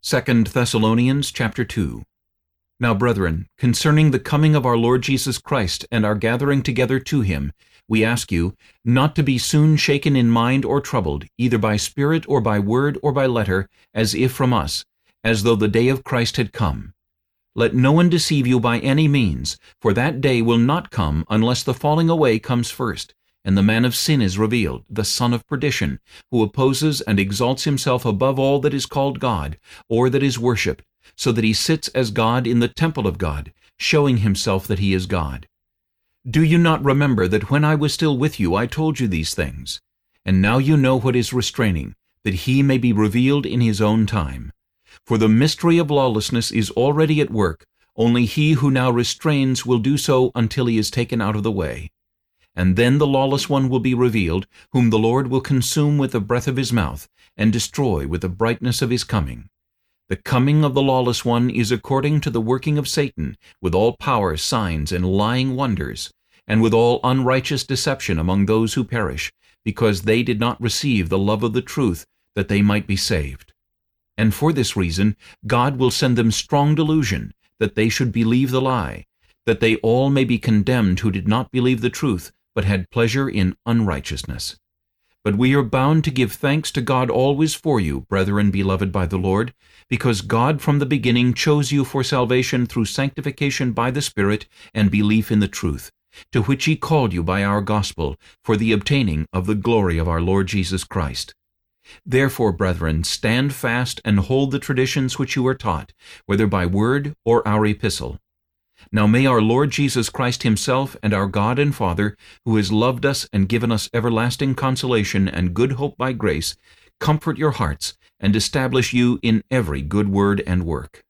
2 Thessalonians chapter 2 Now, brethren, concerning the coming of our Lord Jesus Christ and our gathering together to him, we ask you, not to be soon shaken in mind or troubled, either by spirit or by word or by letter, as if from us, as though the day of Christ had come. Let no one deceive you by any means, for that day will not come unless the falling away comes first, and the man of sin is revealed, the son of perdition, who opposes and exalts himself above all that is called God, or that is worshipped, so that he sits as God in the temple of God, showing himself that he is God. Do you not remember that when I was still with you I told you these things? And now you know what is restraining, that he may be revealed in his own time. For the mystery of lawlessness is already at work, only he who now restrains will do so until he is taken out of the way. And then the lawless one will be revealed, whom the Lord will consume with the breath of his mouth, and destroy with the brightness of his coming. The coming of the lawless one is according to the working of Satan, with all power, signs, and lying wonders, and with all unrighteous deception among those who perish, because they did not receive the love of the truth, that they might be saved. And for this reason God will send them strong delusion, that they should believe the lie, that they all may be condemned who did not believe the truth, but had pleasure in unrighteousness. But we are bound to give thanks to God always for you, brethren beloved by the Lord, because God from the beginning chose you for salvation through sanctification by the Spirit and belief in the truth, to which he called you by our gospel, for the obtaining of the glory of our Lord Jesus Christ. Therefore, brethren, stand fast and hold the traditions which you are taught, whether by word or our epistle. Now may our Lord Jesus Christ himself and our God and Father, who has loved us and given us everlasting consolation and good hope by grace, comfort your hearts and establish you in every good word and work.